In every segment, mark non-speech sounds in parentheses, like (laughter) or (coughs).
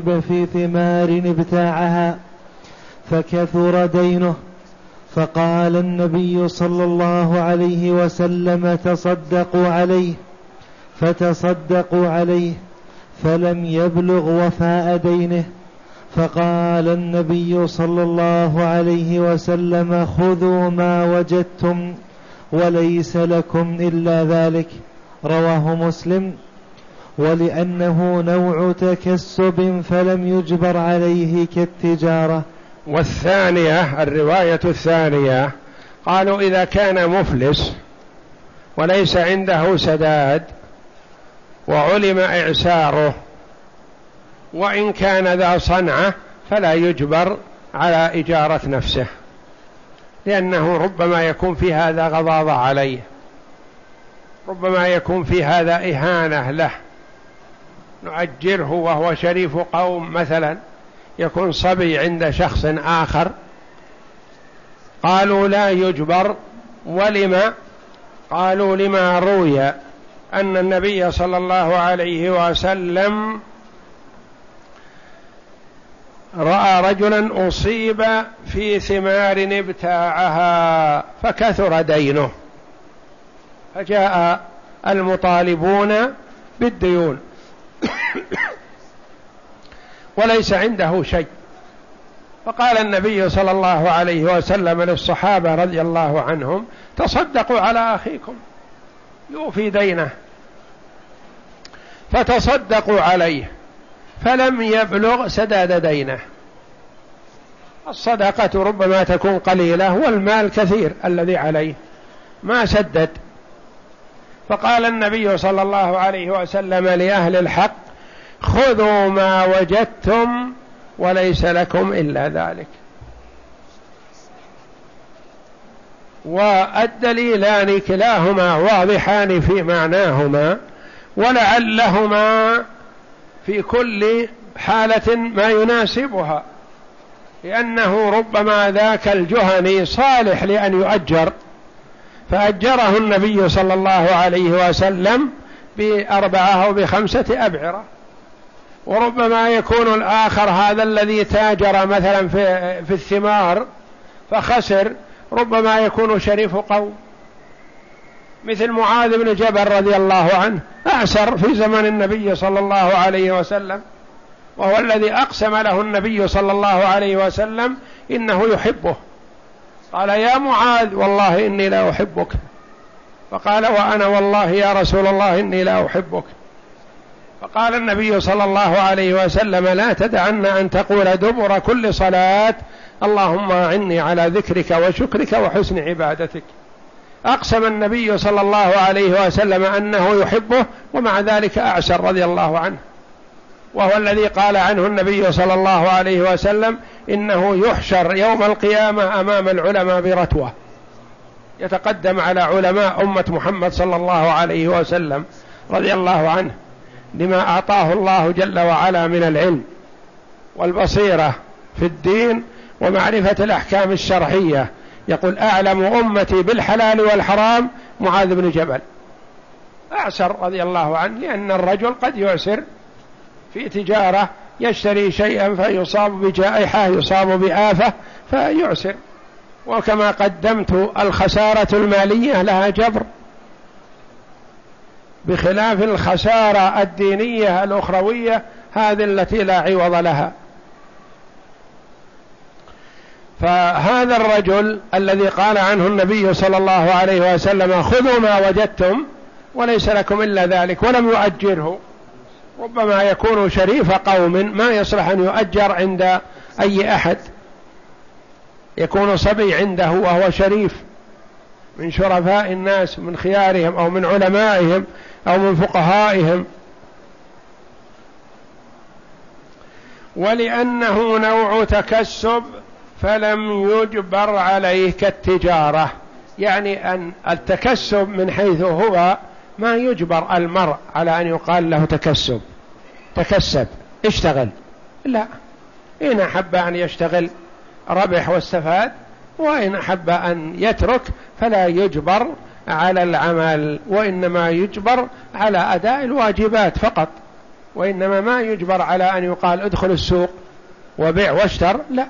في ثمار ابتاعها فكثر دينه فقال النبي صلى الله عليه وسلم تصدقوا عليه فتصدقوا عليه فلم يبلغ وفاء دينه. فقال النبي صلى الله عليه وسلم خذوا ما وجدتم وليس لكم إلا ذلك. رواه مسلم. ولأنه نوع تكسب فلم يجبر عليه كالتجارة. والثانية الرواية الثانية قالوا إذا كان مفلس وليس عنده سداد وعلم إعساره وإن كان ذا صنعة فلا يجبر على إجارة نفسه لأنه ربما يكون في هذا غضاضة عليه ربما يكون في هذا إهانة له. نؤجره وهو شريف قوم مثلا يكون صبي عند شخص آخر. قالوا لا يجبر ولما قالوا لما روي أن النبي صلى الله عليه وسلم رأى رجلا أصيب في ثمار ابتاعها فكثر دينه. فجاء المطالبون بالديون. (coughs) وليس عنده شيء. فقال النبي صلى الله عليه وسلم للصحابة رضي الله عنهم تصدقوا على أخيكم. يوفي دينه. فتصدقوا عليه. فلم يبلغ سداد دينه. الصدقة ربما تكون قليلة والمال كثير الذي عليه. ما سدد. فقال النبي صلى الله عليه وسلم لأهل الحق خذوا ما وجدتم وليس لكم إلا ذلك. والدليلان كلاهما واضحان في معناهما ولعلهما في كل حالة ما يناسبها لأنه ربما ذاك الجهني صالح لأن يؤجر فأجره النبي صلى الله عليه وسلم بأربعة أو بخمسة أبعرة. وربما يكون الآخر هذا الذي تاجر مثلا في, في الثمار فخسر ربما يكون شريف قوم. مثل معاذ بن جبل رضي الله عنه أعسر في زمن النبي صلى الله عليه وسلم وهو الذي أقسم له النبي صلى الله عليه وسلم إنه يحبه. قال يا معاذ والله إني لا أحبك. فقال وأنا والله يا رسول الله إني لا أحبك. فقال النبي صلى الله عليه وسلم لا تدعن أن تقول دبر كل صلاة اللهم أعني على ذكرك وشكرك وحسن عبادتك. أقسم النبي صلى الله عليه وسلم أنه يحبه ومع ذلك أعسر رضي الله عنه. وهو الذي قال عنه النبي صلى الله عليه وسلم إنه يحشر يوم القيامة أمام العلماء برتوة. يتقدم على علماء أمة محمد صلى الله عليه وسلم رضي الله عنه لما أعطاه الله جل وعلا من العلم والبصيرة في الدين ومعرفة الأحكام الشرعية. يقول أعلم أمتي بالحلال والحرام معاذ بن جبل. أعسر رضي الله عنه لأن الرجل قد يعسر في تجارة يشتري شيئا فيصاب بجائحة يصاب بآفة فيعسر. وكما قدمت الخسارة المالية لها جبر. بخلاف الخسارة الدينية الأخروية هذه التي لا عوض لها. فهذا الرجل الذي قال عنه النبي صلى الله عليه وسلم خذوا ما وجدتم وليس لكم إلا ذلك ولم يؤجره. ربما يكون شريف قوم ما يصلح أن يؤجر عند أي أحد. يكون صبي عنده وهو شريف. من شرفاء الناس من خيارهم أو من علمائهم أو من فقهائهم. ولأنه نوع تكسب فلم يجبر عليه كالتجارة. يعني أن التكسب من حيث هو ما يجبر المرء على أن يقال له تكسب. تكسب. اشتغل. لا. إن أحب أن يشتغل ربح واستفاد وإن أحب أن يترك فلا يجبر على العمل وإنما يجبر على أداء الواجبات فقط. وإنما ما يجبر على أن يقال ادخل السوق وبيع واشتر لا.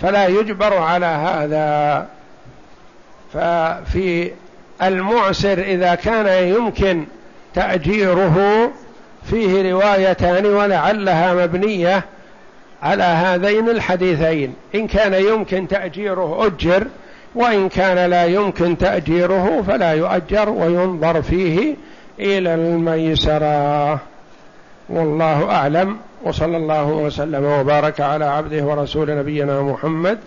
فلا يجبر على هذا. ففي المعسر إذا كان يمكن تأجيره فيه روايتان ولعلها مبنية على هذين الحديثين. إن كان يمكن تأجيره أجر وإن كان لا يمكن تأجيره فلا يؤجر وينظر فيه إلى الميسرة. والله أعلم. وصلى الله وسلم وبارك على عبده ورسول نبينا محمد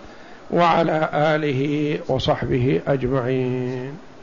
وعلى آله وصحبه أجمعين.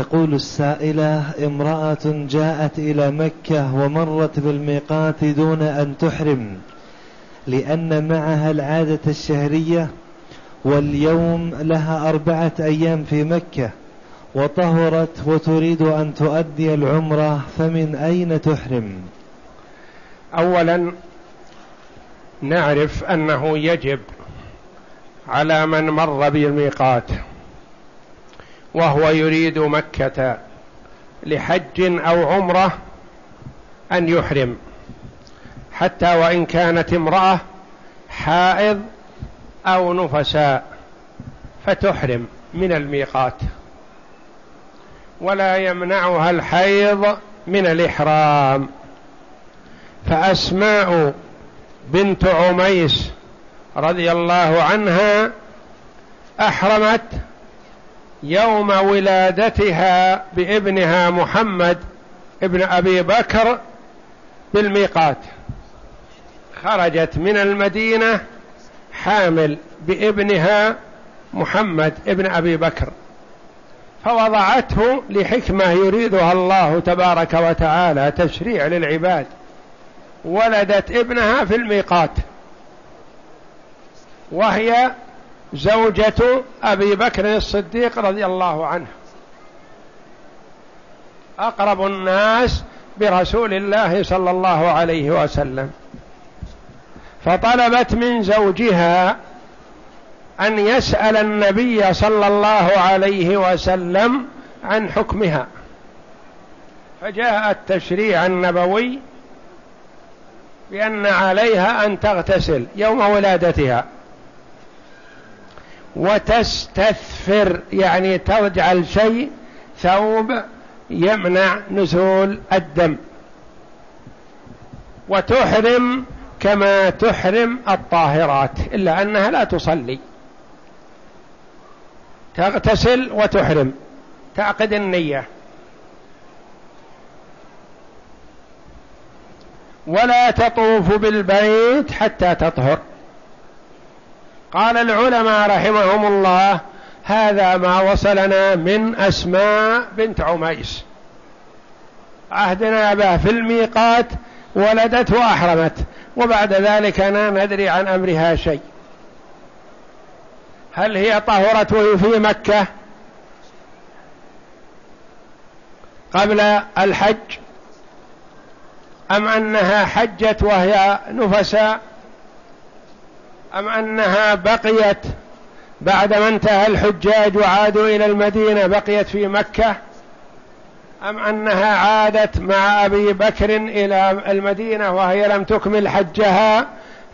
تقول السائلة امرأة جاءت إلى مكة ومرت بالميقات دون أن تحرم لأن معها العادة الشهرية واليوم لها أربعة أيام في مكة وطهرت وتريد أن تؤدي العمرة فمن أين تحرم؟ أولا نعرف أنه يجب على من مر بالميقات. وهو يريد مكة لحج أو عمرة أن يحرم. حتى وإن كانت امرأة حائض أو نفساء فتحرم من الميقات. ولا يمنعها الحيض من الإحرام. فأسماء بنت عميس رضي الله عنها أحرمت يوم ولادتها بابنها محمد ابن أبي بكر بالميقات. خرجت من المدينة حامل بابنها محمد ابن أبي بكر. فوضعته لحكمة يريدها الله تبارك وتعالى تشريع للعباد. ولدت ابنها في الميقات. وهي زوجة أبي بكر الصديق رضي الله عنه. أقرب الناس برسول الله صلى الله عليه وسلم. فطلبت من زوجها أن يسأل النبي صلى الله عليه وسلم عن حكمها. فجاء التشريع النبوي بأن عليها أن تغتسل يوم ولادتها. وتستثفر يعني تجعل شيء ثوب يمنع نزول الدم. وتحرم كما تحرم الطاهرات إلا أنها لا تصلي. تغتسل وتحرم. تعقد النية. ولا تطوف بالبيت حتى تطهر. قال العلماء رحمهم الله هذا ما وصلنا من أسماء بنت عميس. عهدنا به في الميقات ولدت وأحرمت وبعد ذلك لا ندري عن أمرها شيء. هل هي طهرت في مكة؟ قبل الحج؟ أم أنها حجت وهي نفساء؟ أم أنها بقيت بعدما انتهى الحجاج وعادوا إلى المدينة بقيت في مكة؟ أم أنها عادت مع أبي بكر إلى المدينة وهي لم تكمل حجها؟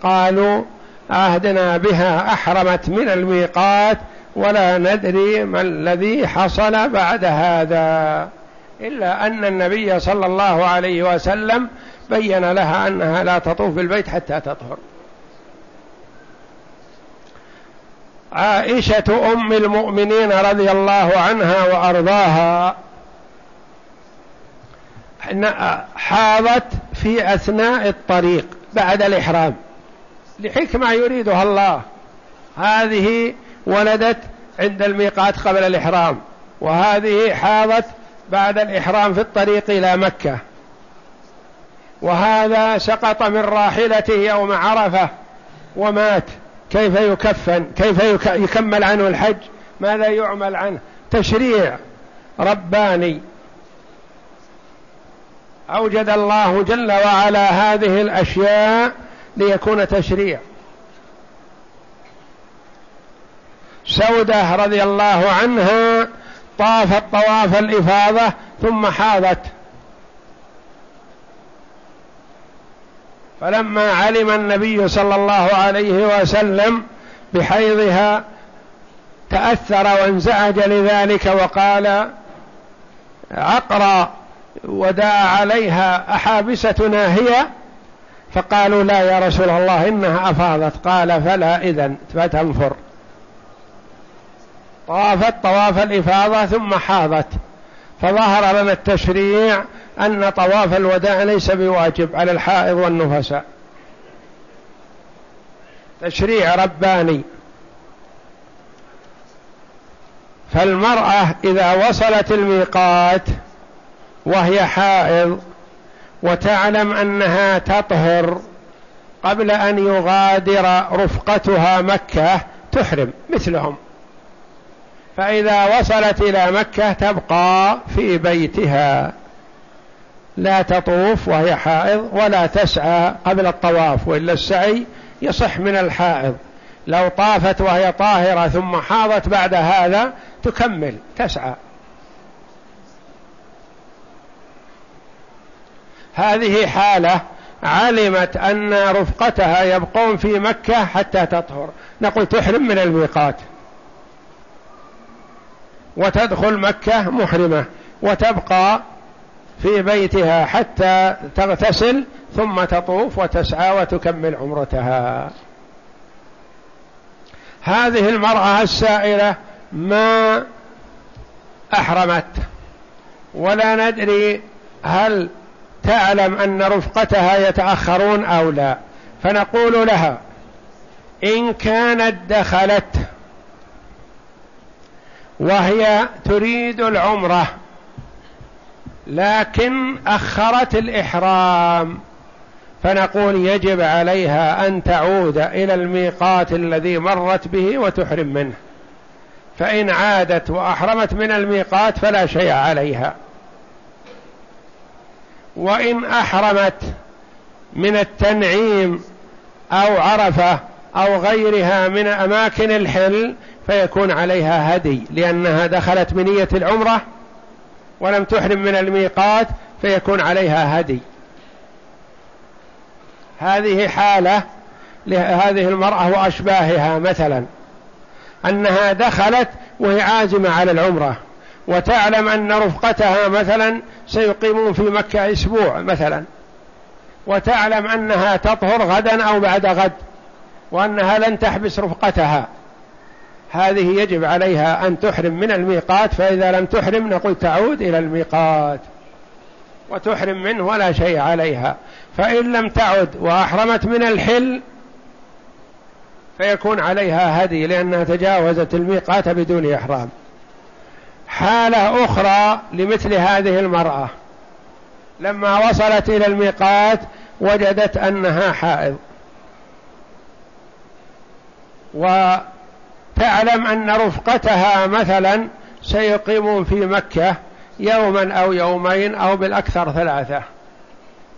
قالوا عهدنا بها أحرمت من الميقات ولا ندري ما الذي حصل بعد هذا. إلا أن النبي صلى الله عليه وسلم بين لها أنها لا تطوف بالبيت حتى تطهر. عائشة أم المؤمنين رضي الله عنها وأرضاها حاضت في أثناء الطريق بعد الإحرام. لحكمة يريدها الله. هذه ولدت عند الميقات قبل الإحرام وهذه حاضت بعد الإحرام في الطريق إلى مكة. وهذا سقط من راحلته يوم عرفة ومات. كيف يكفن؟ كيف يكمل عنه الحج؟ ماذا يعمل عنه؟ تشريع رباني. أوجد الله جل وعلا هذه الأشياء ليكون تشريع. سودة رضي الله عنها طافت طواف الإفاضة ثم حاضت. فلما علم النبي صلى الله عليه وسلم بحيضها تأثر وانزعج لذلك وقال عقرى وداء عليها أحابستنا هي؟ فقالوا لا يا رسول الله إنها أفاضت. قال فلا إذن فتنفر. طافت طواف الإفاضة ثم حاضت فظهر لنا التشريع أن طواف الوداع ليس بواجب على الحائض والنفساء. تشريع رباني. فالمرأة إذا وصلت الميقات وهي حائض وتعلم أنها تطهر قبل أن يغادر رفقتها مكة تحرم مثلهم. فإذا وصلت إلى مكة تبقى في بيتها. لا تطوف وهي حائض ولا تسعى قبل الطواف وإلا السعي يصح من الحائض. لو طافت وهي طاهرة ثم حاضت بعد هذا تكمل تسعى. هذه حالة علمت أن رفقتها يبقون في مكة حتى تطهر. نقول تحرم من الميقات وتدخل مكة محرمة. وتبقى في بيتها حتى تغتسل ثم تطوف وتسعى وتكمل عمرتها. هذه المرأة السائلة ما أحرمت ولا ندري هل تعلم أن رفقتها يتأخرون أو لا. فنقول لها إن كانت دخلت وهي تريد العمرة لكن أخرت الإحرام. فنقول يجب عليها أن تعود إلى الميقات الذي مرت به وتحرم منه. فإن عادت وأحرمت من الميقات فلا شيء عليها. وإن أحرمت من التنعيم أو عرفة أو غيرها من أماكن الحل فيكون عليها هدي لأنها دخلت بنية العمرة ولم تحرم من الميقات فيكون عليها هدي. هذه حالة لهذه المرأة وأشباهها مثلا. أنها دخلت وهي عازمة على العمرة. وتعلم أن رفقتها مثلا سيقيمون في مكة أسبوع مثلا. وتعلم أنها تطهر غدا أو بعد غد. وأنها لن تحبس رفقتها. هذه يجب عليها أن تحرم من الميقات فإذا لم تحرم نقول تعود إلى الميقات. وتحرم منه ولا شيء عليها. فإن لم تعد وأحرمت من الحل فيكون عليها هدي لأنها تجاوزت الميقات بدون إحرام. حالة أخرى لمثل هذه المرأة. لما وصلت إلى الميقات وجدت أنها حائض. و تعلم أن رفقتها مثلا سيقيمون في مكة يوما أو يومين أو بالأكثر ثلاثة.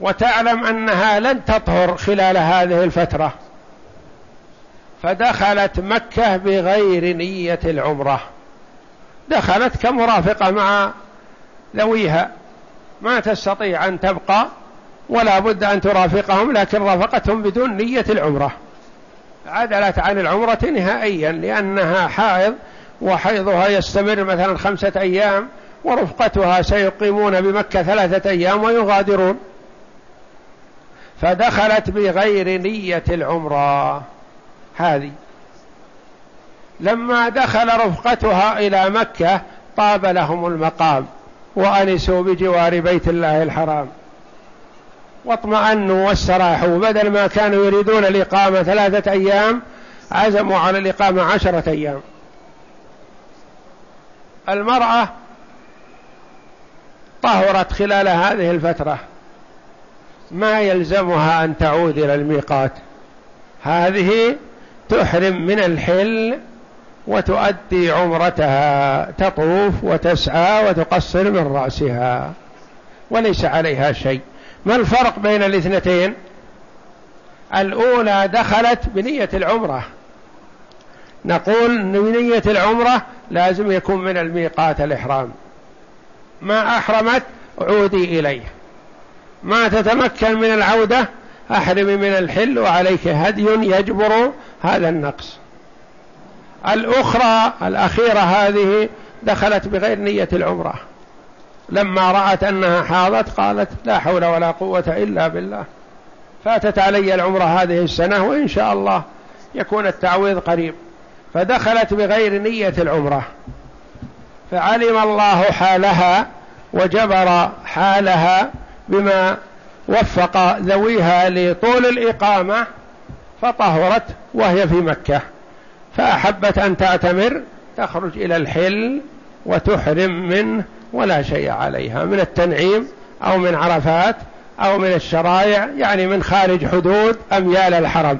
وتعلم أنها لن تطهر خلال هذه الفترة. فدخلت مكة بغير نية العمرة. دخلت كمرافقة مع ذويها. ما تستطيع أن تبقى ولا بد أن ترافقهم لكن رافقتهم بدون نية العمرة. عدلت عن العمرة نهائيا لأنها حائض وحيضها يستمر مثلا خمسة أيام ورفقتها سيقيمون بمكة ثلاثة أيام ويغادرون. فدخلت بغير نية العمرة هذه. لما دخل رفقتها إلى مكة طاب لهم المقام وأنسوا بجوار بيت الله الحرام. واطمأنوا واستراحوا بدل ما كانوا يريدون الإقامة ثلاثة أيام عزموا على الإقامة عشرة أيام. المرأة طهرت خلال هذه الفترة. ما يلزمها أن تعود إلى الميقات. هذه تحرم من الحل وتؤدي عمرتها تطوف وتسعى وتقصر من رأسها وليس عليها شيء. ما الفرق بين الاثنتين؟ الأولى دخلت بنية العمرة. نقول بنية العمرة لازم يكون من الميقات الإحرام. ما أحرمت عودي إليه. ما تتمكن من العودة أحرمي من الحل وعليك هدي يجبر هذا النقص. الأخرى الأخيرة هذه دخلت بغير نية العمرة. لما رأت أنها حاضت قالت لا حول ولا قوة إلا بالله. فاتت علي العمرة هذه السنة وإن شاء الله يكون التعويض قريب. فدخلت بغير نية العمرة. فعلم الله حالها وجبر حالها بما وفق ذويها لطول الإقامة فطهرت وهي في مكة. فأحبت أن تعتمر تخرج إلى الحل وتحرم منه ولا شيء عليها من التنعيم أو من عرفات أو من الشرائع يعني من خارج حدود أميال الحرم.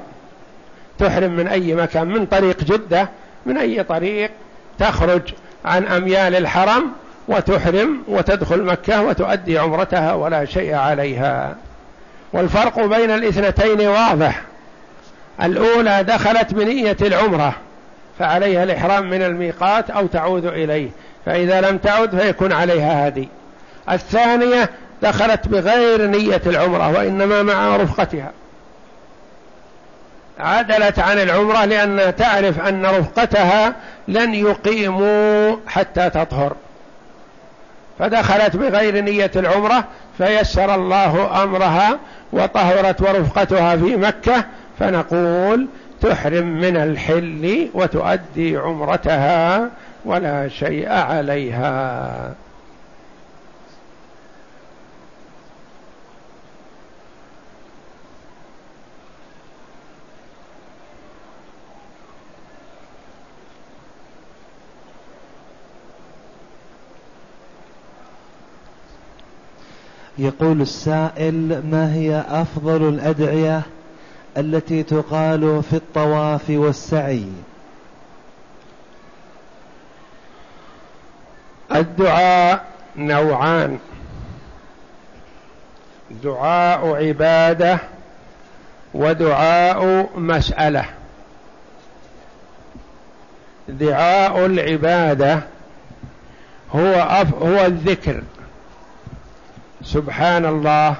تحرم من أي مكان من طريق جدة من أي طريق تخرج عن أميال الحرم وتحرم وتدخل مكة وتؤدي عمرتها ولا شيء عليها. والفرق بين الاثنتين واضح. الأولى دخلت بنية العمرة فعليها الإحرام من الميقات أو تعود إليه. فإذا لم تعد فيكون عليها هذه الثانية دخلت بغير نية العمرة وإنما مع رفقتها. عدلت عن العمرة لأنها تعرف أن رفقتها لن يقيموا حتى تطهر. فدخلت بغير نية العمرة فيسر الله أمرها وطهرت ورفقتها في مكة فنقول تحرم من الحل وتؤدي عمرتها ولا شيء عليها. يقول السائل ما هي أفضل الأدعية التي تقال في الطواف والسعي؟ الدعاء نوعان. دعاء عبادة ودعاء مسألة. دعاء العبادة هو هو الذكر. سبحان الله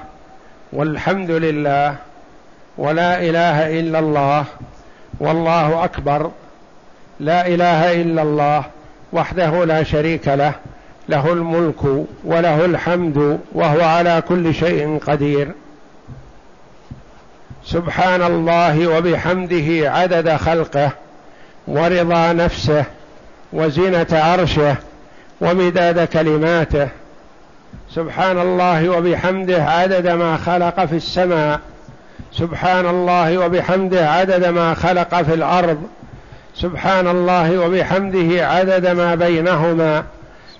والحمد لله ولا إله إلا الله والله أكبر. لا إله إلا الله وحده لا شريك له له الملك وله الحمد وهو على كل شيء قدير. سبحان الله وبحمده عدد خلقه ورضا نفسه وزينة عرشه ومداد كلماته. سبحان الله وبحمده عدد ما خلق في السماء. سبحان الله وبحمده عدد ما خلق في الأرض. سبحان الله وبحمده عدد ما بينهما.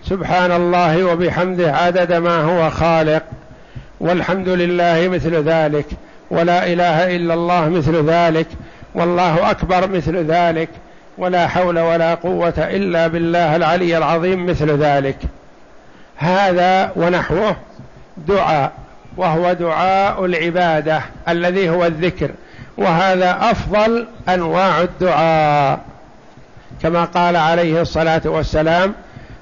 سبحان الله وبحمده عدد ما هو خالق. والحمد لله مثل ذلك. ولا إله إلا الله مثل ذلك. والله أكبر مثل ذلك. ولا حول ولا قوة إلا بالله العلي العظيم مثل ذلك. هذا ونحوه دعاء. وهو دعاء العبادة الذي هو الذكر. وهذا أفضل أنواع الدعاء. كما قال عليه الصلاة والسلام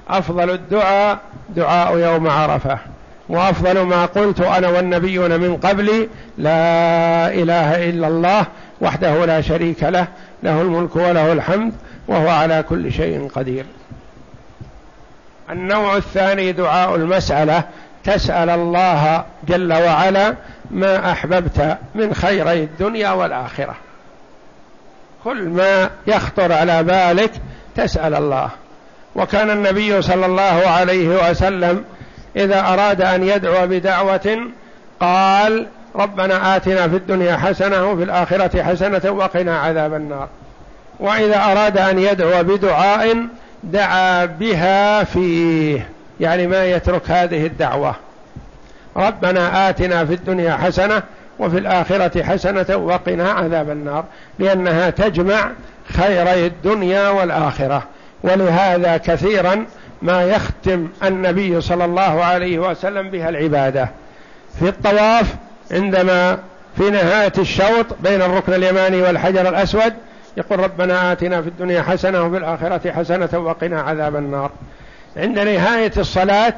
أفضل الدعاء دعاء يوم عرفة وأفضل ما قلت أنا والنبيون من قبلي لا إله إلا الله وحده لا شريك له له الملك وله الحمد وهو على كل شيء قدير. النوع الثاني دعاء المسألة تسأل الله جل وعلا ما أحببت من خيري الدنيا والآخرة. كل ما يخطر على بالك تسأل الله. وكان النبي صلى الله عليه وسلم إذا أراد أن يدعو بدعوة قال ربنا آتنا في الدنيا حسنة وفي الآخرة حسنة وقنا عذاب النار. وإذا أراد أن يدعو بدعاء دعا بها فيه. يعني ما يترك هذه الدعوة. ربنا آتنا في الدنيا حسنة وفي الآخرة حسنة وقنا عذاب النار لأنها تجمع خيري الدنيا والآخرة. ولهذا كثيرا ما يختم النبي صلى الله عليه وسلم بها العبادة. في الطواف عندما في نهاية الشوط بين الركن اليماني والحجر الأسود يقول ربنا آتنا في الدنيا حسنة وفي الآخرة حسنة وقنا عذاب النار. عند نهاية الصلاة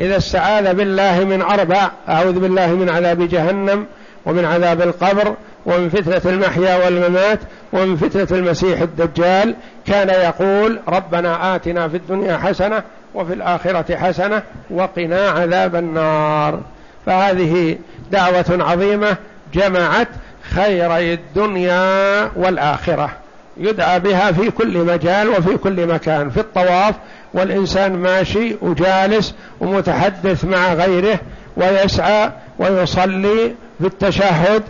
إذا استعاذ بالله من أربع أعوذ بالله من عذاب جهنم ومن عذاب القبر ومن فتنة المحيا والممات ومن فتنة المسيح الدجال كان يقول ربنا آتنا في الدنيا حسنة وفي الآخرة حسنة وقنا عذاب النار. فهذه دعوة عظيمة جمعت خيري الدنيا والآخرة يدعى بها في كل مجال وفي كل مكان في الطواف والإنسان ماشي وجالس ومتحدث مع غيره ويسعى ويصلي في التشهد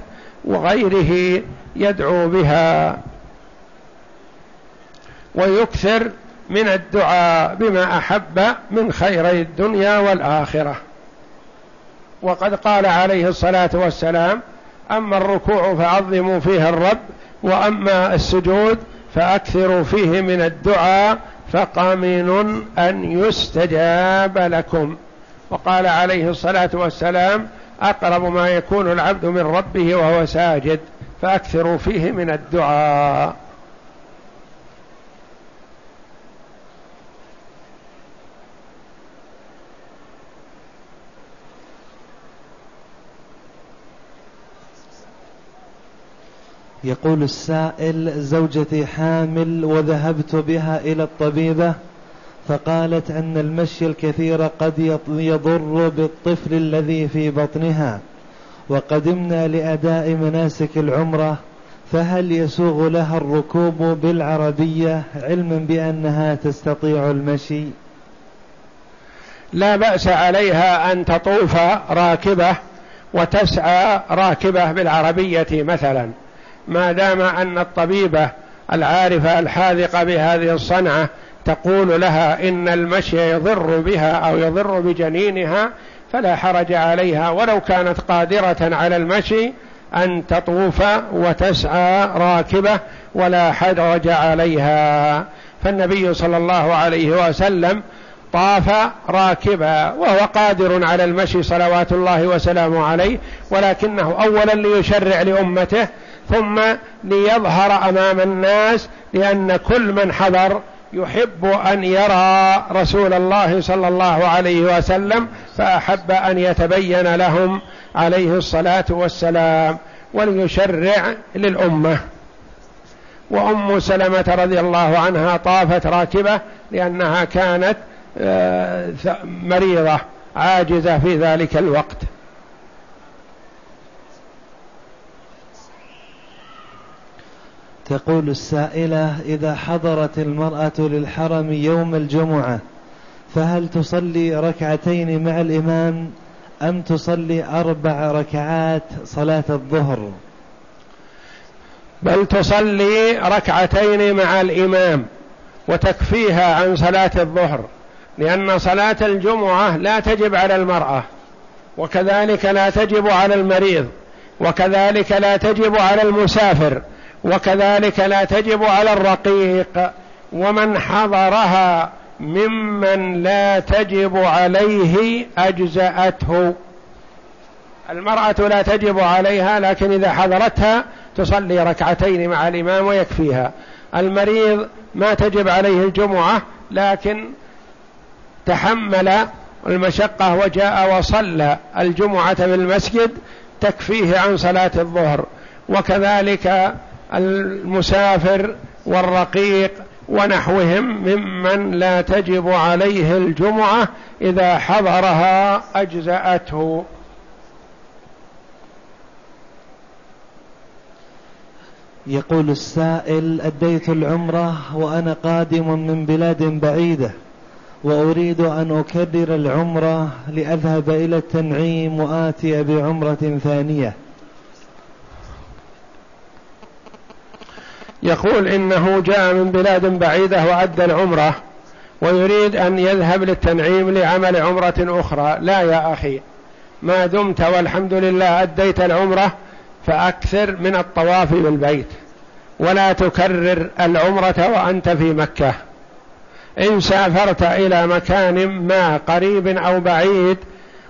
وغيره يدعو بها. ويكثر من الدعاء بما أحب من خيري الدنيا والآخرة. وقد قال عليه الصلاة والسلام أما الركوع فعظموا فيه الرب وأما السجود فأكثروا فيه من الدعاء فقمن أن يستجاب لكم. وقال عليه الصلاة والسلام أقرب ما يكون العبد من ربه وهو ساجد فأكثروا فيه من الدعاء. يقول السائل زوجتي حامل وذهبت بها إلى الطبيبة فقالت أن المشي الكثير قد يضر بالطفل الذي في بطنها وقدمنا لأداء مناسك العمرة فهل يسوغ لها الركوب بالعربية علما بأنها تستطيع المشي؟ لا بأس عليها أن تطوف راكبة وتسعى راكبة بالعربية مثلا. ما دام أن الطبيبة العارفة الحاذقة بهذه الصنعة تقول لها إن المشي يضر بها أو يضر بجنينها فلا حرج عليها ولو كانت قادرة على المشي أن تطوف وتسعى راكبة ولا حرج عليها. فالنبي صلى الله عليه وسلم طاف راكبا وهو قادر على المشي صلوات الله وسلامه عليه ولكنه أولا ليشرع لأمته ثم ليظهر أمام الناس لأن كل من حضر يحب أن يرى رسول الله صلى الله عليه وسلم فأحب أن يتبين لهم عليه الصلاة والسلام وليشرع للأمة. وأم سلمة رضي الله عنها طافت راكبة لأنها كانت آه، مريضة عاجزة في ذلك الوقت. تقول السائلة إذا حضرت المرأة للحرم يوم الجمعة فهل تصلي ركعتين مع الإمام أم تصلي أربع ركعات صلاة الظهر؟ بل تصلي ركعتين مع الإمام وتكفيها عن صلاة الظهر لأن صلاة الجمعة لا تجب على المرأة وكذلك لا تجب على المريض وكذلك لا تجب على المسافر وكذلك لا تجب على الرقيق ومن حضرها ممن لا تجب عليه أجزأته. المرأة لا تجب عليها لكن إذا حضرتها تصلي ركعتين مع الإمام ويكفيها. المريض ما تجب عليه الجمعة لكن تحمل المشقة وجاء وصلى الجمعة بالمسجد تكفيه عن صلاة الظهر. وكذلك المسافر والرقيق ونحوهم ممن لا تجب عليه الجمعة إذا حضرها أجزأته. يقول السائل أديت العمرة وأنا قادم من بلاد بعيدة وأريد أن أكرر العمرة لأذهب إلى التنعيم وآتي بعمرة ثانية. يقول إنه جاء من بلاد بعيدة وأدى العمرة ويريد أن يذهب للتنعيم لعمل عمرة أخرى. لا يا أخي ما دمت والحمد لله أديت العمرة فأكثر من الطواف بالبيت ولا تكرر العمرة وأنت في مكة. إن سافرت إلى مكان ما قريب أو بعيد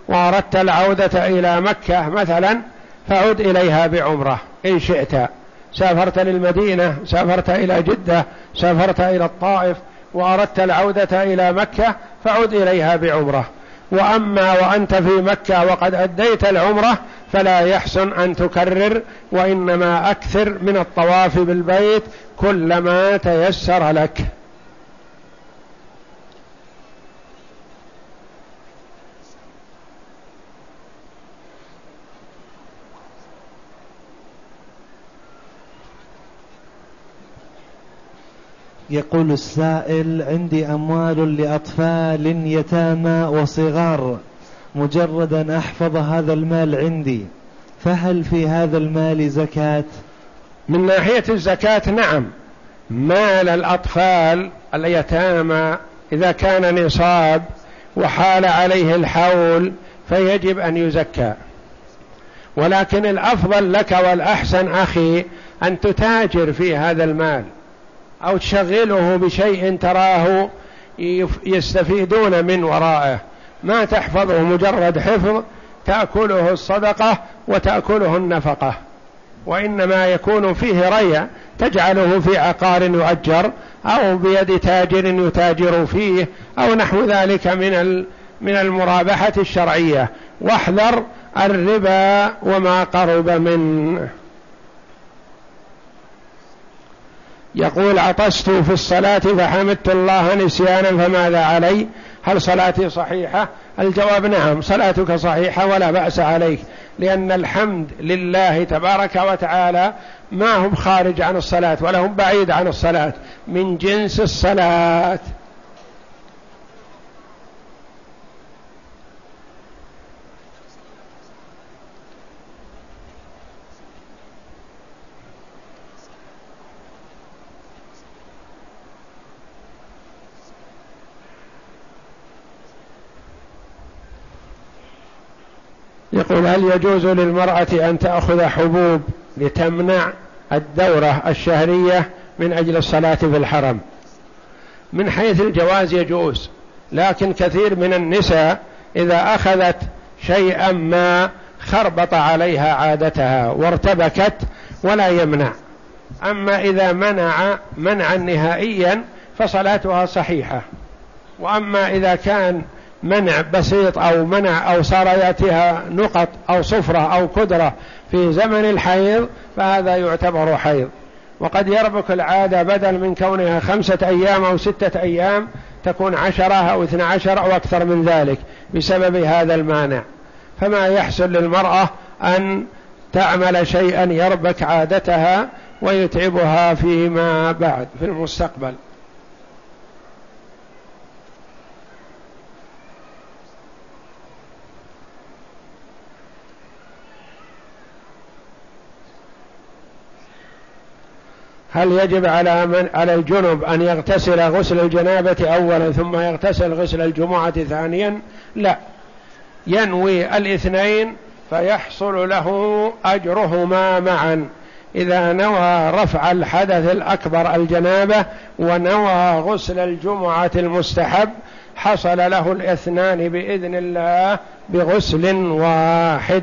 وأردت العودة إلى مكة مثلا فعد إليها بعمرة إن شئت. سافرت للمدينة سافرت إلى جدة سافرت إلى الطائف وأردت العودة إلى مكة فعد إليها بعمرة. وأما وأنت في مكة وقد أديت العمرة فلا يحسن أن تكرر وإنما أكثر من الطواف بالبيت كلما تيسر لك. يقول السائل عندي أموال لأطفال يتامى وصغار مجرد أن أحفظ هذا المال عندي فهل في هذا المال زكاة؟ من ناحية الزكاة نعم. مال الأطفال اليتامى إذا كان نصاب وحال عليه الحول فيجب أن يزكى. ولكن الأفضل لك والأحسن أخي أن تتاجر في هذا المال. أو تشغله بشيء تراه يستفيدون من ورائه ما تحفظه مجرد حفظ تأكله الصدقة وتأكله النفقة. وإنما يكون فيه ريا تجعله في عقار يؤجر أو بيد تاجر يتاجر فيه أو نحو ذلك من من المرابحة الشرعية. واحذر الربا وما قرب منه. يقول عطست في الصلاة فحمدت الله نسيانا فماذا علي؟ هل صلاتي صحيحة؟ الجواب نعم صلاتك صحيحة ولا بأس عليك لأن الحمد لله تبارك وتعالى ما هم خارج عن الصلاة ولا هم بعيد عن الصلاة من جنس الصلاة. يقول هل يجوز للمرأة أن تأخذ حبوب لتمنع الدورة الشهرية من أجل الصلاة في الحرم؟ من حيث الجواز يجوز لكن كثير من النساء إذا أخذت شيئا ما خربط عليها عادتها وارتبكت ولا يمنع. أما إذا منع منعا نهائيا فصلاتها صحيحة. وأما إذا كان منع بسيط أو منع أو صار يأتيها نقط أو صفرة أو كدرة في زمن الحيض فهذا يعتبر حيض. وقد يربك العادة بدل من كونها خمسة أيام أو ستة أيام تكون عشرة أو اثنى عشر أو أكثر من ذلك بسبب هذا المانع. فما يحصل للمرأة أن تعمل شيئا يربك عادتها ويتعبها فيما بعد في المستقبل. هل يجب على من على الجنب أن يغتسل غسل الجنابة أولا ثم يغتسل غسل الجمعة ثانيا؟ لا. ينوي الاثنين فيحصل له أجرهما معا. إذا نوى رفع الحدث الأكبر الجنابة ونوى غسل الجمعة المستحب حصل له الاثنان بإذن الله بغسل واحد.